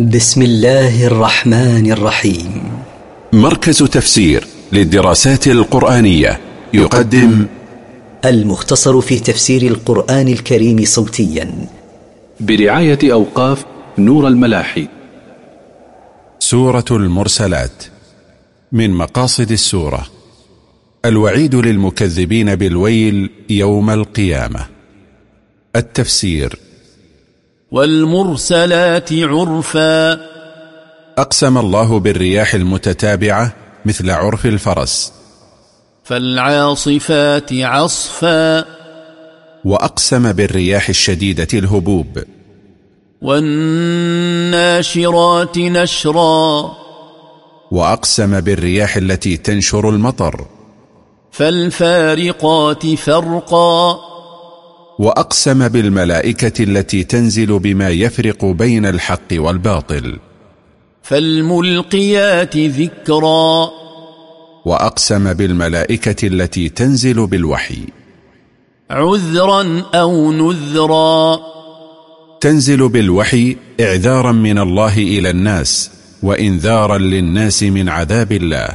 بسم الله الرحمن الرحيم. مركز تفسير للدراسات القرآنية يقدم المختصر في تفسير القرآن الكريم صوتيا. برعاية أوقاف نور الملاحي. سورة المرسلات من مقاصد السورة. الوعيد للمكذبين بالويل يوم القيامة. التفسير والمرسلات عرفا. أقسم الله بالرياح المتتابعة مثل عرف الفرس. فالعاصفات عصفا. وأقسم بالرياح الشديدة الهبوب. والناشرات نشرا. وأقسم بالرياح التي تنشر المطر. فالفارقات فرقا. وأقسم بالملائكة التي تنزل بما يفرق بين الحق والباطل. فالملقيات ذكرا. وأقسم بالملائكة التي تنزل بالوحي. عذرا أو نذرا. تنزل بالوحي إعذارا من الله إلى الناس وإنذارا للناس من عذاب الله.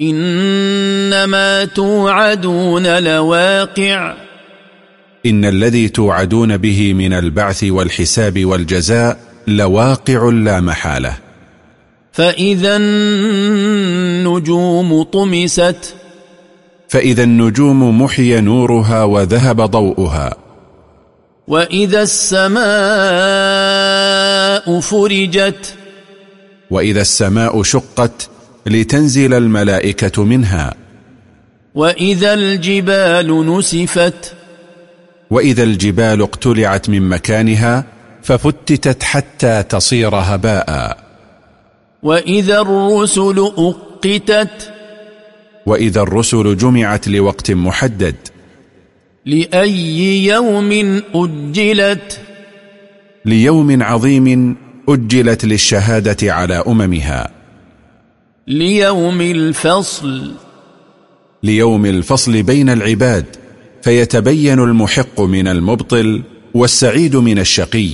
إنما توعدون لواقع. إن الذي توعدون به من البعث والحساب والجزاء لواقع لا محالة. فإذا النجوم طمست. فإذا النجوم محي نورها وذهب ضوءها وإذا السماء فرجت. وإذا السماء شقت لتنزل الملائكة منها. وإذا الجبال نسفت. وإذا الجبال اقتلعت من مكانها ففتتت حتى تصير هباء. وإذا الرسل أقتت وإذا الرسل جمعت لوقت محدد. لأي يوم أجلت؟ ليوم عظيم أجلت للشهادة على أممها. ليوم الفصل. ليوم الفصل بين العباد. فيتبين المحق من المبطل والسعيد من الشقي.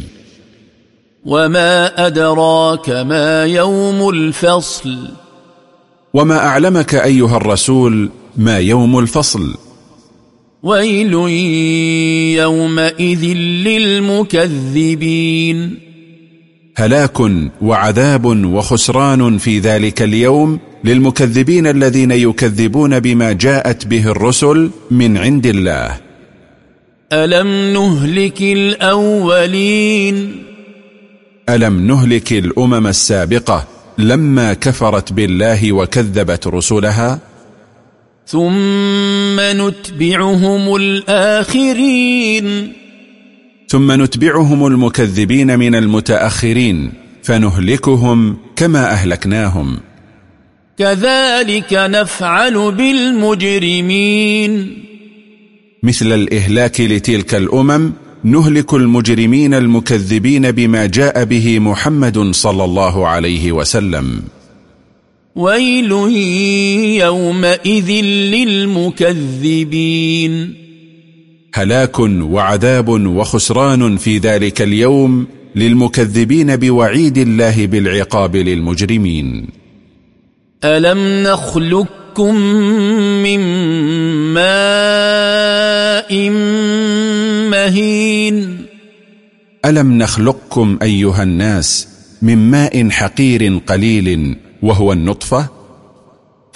وما أدراك ما يوم الفصل؟ وما أعلمك أيها الرسول ما يوم الفصل؟ ويل يومئذ للمكذبين هلاك وعذاب وخسران في ذلك اليوم للمكذبين الذين يكذبون بما جاءت به الرسل من عند الله. ألم نهلك الأولين؟ ألم نهلك الأمم السابقة لما كفرت بالله وكذبت رسلها؟ ثم نتبعهم الآخرين. ثم نتبعهم المكذبين من المتأخرين فنهلكهم كما أهلكناهم. كذلك نفعل بالمجرمين. مثل الإهلاك لتلك الأمم نهلك المجرمين المكذبين بما جاء به محمد صلى الله عليه وسلم. ويل يومئذ للمكذبين. هلاك وعذاب وخسران في ذلك اليوم للمكذبين بوعيد الله بالعقاب للمجرمين. ألم نخلقكم من ماء مهين؟ ألم نخلقكم أيها الناس من ماء حقير قليل وهو النطفة؟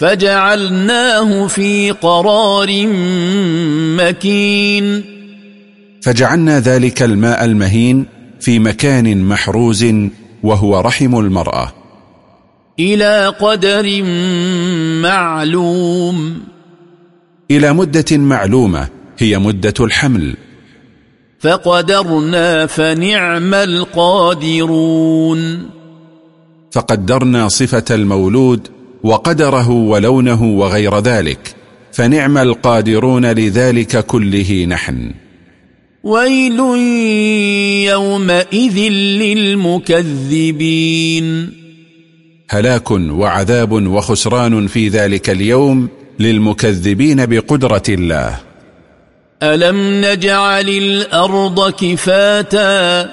فجعلناه في قرار مكين. فجعلنا ذلك الماء المهين في مكان محروز وهو رحم المرأة. إلى قدر معلوم. إلى مدة معلومة هي مدة الحمل. فقدرنا فنعم القادرون. فقدرنا صفة المولود وقدره ولونه وغير ذلك فنعم القادرون لذلك كله نحن. ويل يومئذ للمكذبين. هلاك وعذاب وخسران في ذلك اليوم للمكذبين بقدرة الله. ألم نجعل الأرض كفاتا؟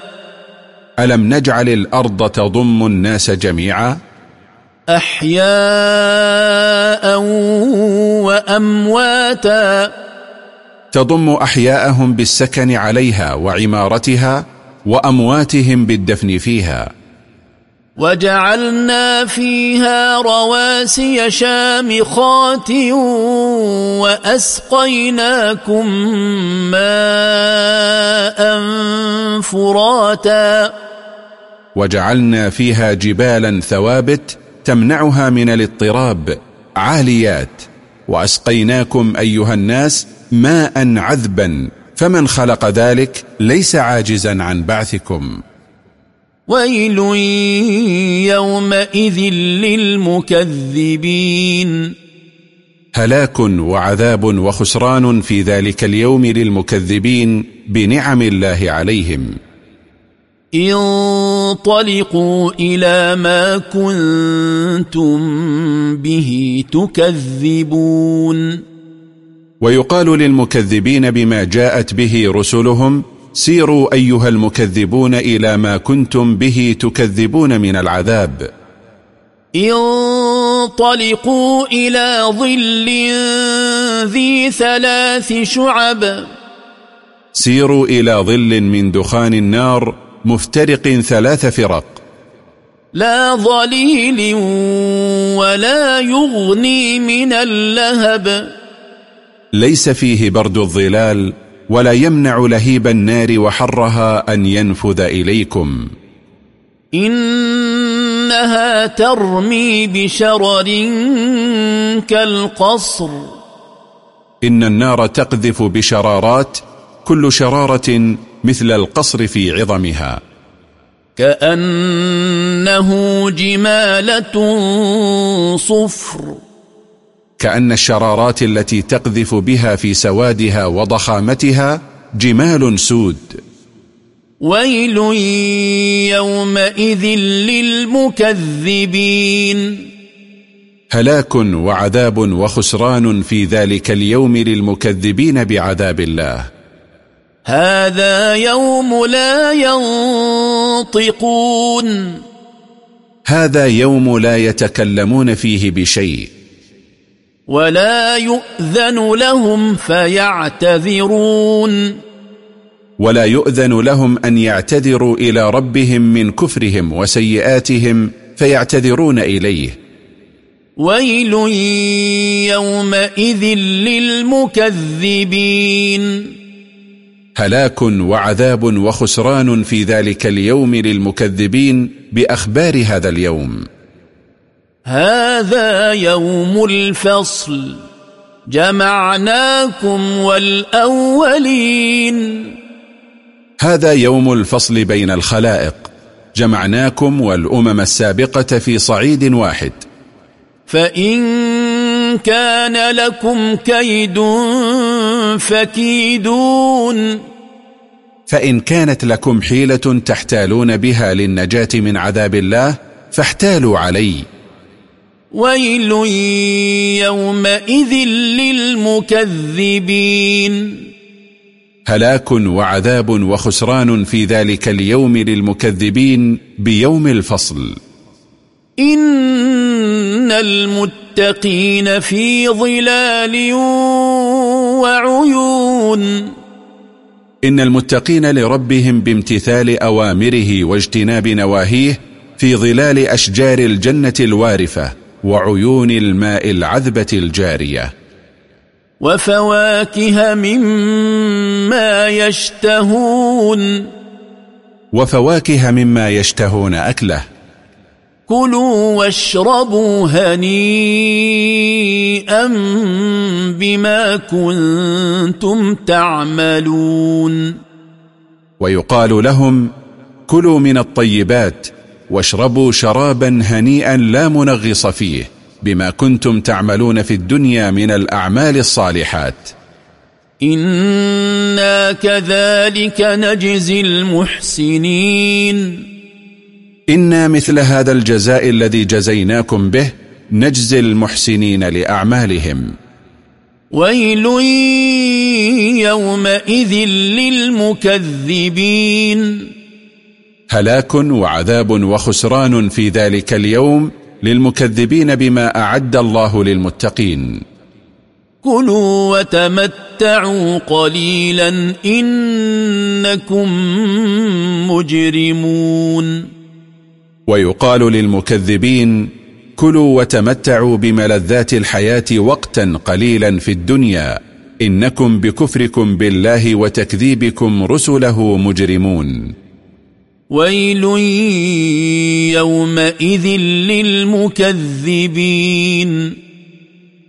ألم نجعل الأرض تضم الناس جميعا؟ أحياء وأمواتا. تضم أحياءهم بالسكن عليها وعمارتها وأمواتهم بالدفن فيها. وجعلنا فيها رواسي شامخات وأسقيناكم ماء فراتا. وجعلنا فيها جبالا ثوابت تمنعها من الاضطراب. عاليات. وأسقيناكم أيها الناس ماء عذبا. فمن خلق ذلك ليس عاجزا عن بعثكم. ويل يومئذ للمكذبين. هلاك وعذاب وخسران في ذلك اليوم للمكذبين بنعم الله عليهم. انطلقوا إلى ما كنتم به تكذبون. ويقال للمكذبين بما جاءت به رسلهم سيروا أيها المكذبون إلى ما كنتم به تكذبون من العذاب. انطلقوا إلى ظل ذي ثلاث شعب. سيروا إلى ظل من دخان النار مفترق ثلاث فرق. لا ظليل ولا يغني من اللهب. ليس فيه برد الظلال ولا يمنع لهيب النار وحرها أن ينفذ إليكم. إنها ترمي بشرر كالقصر. إن النار تقذف بشرارات كل شرارة مثل القصر في عظمها. كأنه جمالة صفر. كأن الشرارات التي تقذف بها في سوادها وضخامتها جمال سود. ويل يومئذ للمكذبين. هلاك وعذاب وخسران في ذلك اليوم للمكذبين بعذاب الله. هذا يوم لا ينطقون. هذا يوم لا يتكلمون فيه بشيء. ولا يؤذن لهم فيعتذرون. ولا يؤذن لهم أن يعتذروا إلى ربهم من كفرهم وسيئاتهم فيعتذرون إليه. ويل يومئذ للمكذبين. هلاك وعذاب وخسران في ذلك اليوم للمكذبين بأخبار هذا اليوم. هذا يوم الفصل. جمعناكم والأولين. هذا يوم الفصل بين الخلائق. جمعناكم والأمم السابقة في صعيد واحد. فإن كان لكم كيد فكيدون. فإن كانت لكم حيلة تحتالون بها للنجاة من عذاب الله فاحتالوا علي. ويل يومئذ للمكذبين. هلاك وعذاب وخسران في ذلك اليوم للمكذبين بيوم الفصل. إن المتقين في ظلال وعيون. إن المتقين لربهم بامتثال أوامره واجتناب نواهيه في ظلال أشجار الجنة الوارفة وعيون الماء العذبة الجارية. وفواكه مما يشتهون. وفواكه مما يشتهون أكله. كلوا واشربوا هنيئا بما كنتم تعملون. ويقال لهم كلوا من الطيبات واشربوا شرابا هنيئا لا منغص فيه بما كنتم تعملون في الدنيا من الأعمال الصالحات. إنا كذلك نجزي المحسنين. إنا مثل هذا الجزاء الذي جزيناكم به نجزي المحسنين لأعمالهم. ويل يومئذ للمكذبين. هلاك وعذاب وخسران في ذلك اليوم للمكذبين بما أعد الله للمتقين. كلوا وتمتعوا قليلا إنكم مجرمون. ويقال للمكذبين كلوا وتمتعوا بملذات الحياة وقتا قليلا في الدنيا إنكم بكفركم بالله وتكذيبكم رسله مجرمون. ويل يومئذ للمكذبين.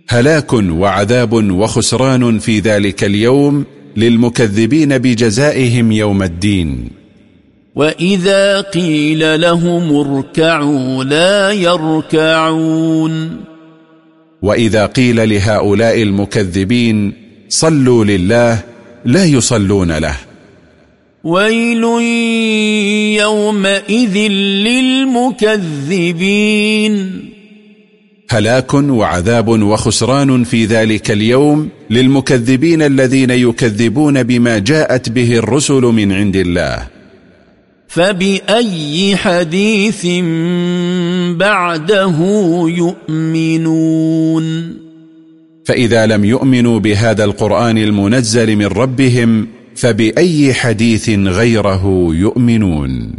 هلاك وعذاب وخسران في ذلك اليوم للمكذبين بجزائهم يوم الدين. وإذا قيل لهم اركعوا لا يركعون وإذا قيل لهؤلاء المكذبين صلوا لله لا يصلون له. ويل يومئذ للمكذبين. هلاك وعذاب وخسران في ذلك اليوم للمكذبين الذين يكذبون بما جاءت به الرسل من عند الله. فبأي حديث بعده يؤمنون؟ فإذا لم يؤمنوا بهذا القرآن المنزل من ربهم فبأي حديث غيره يؤمنون؟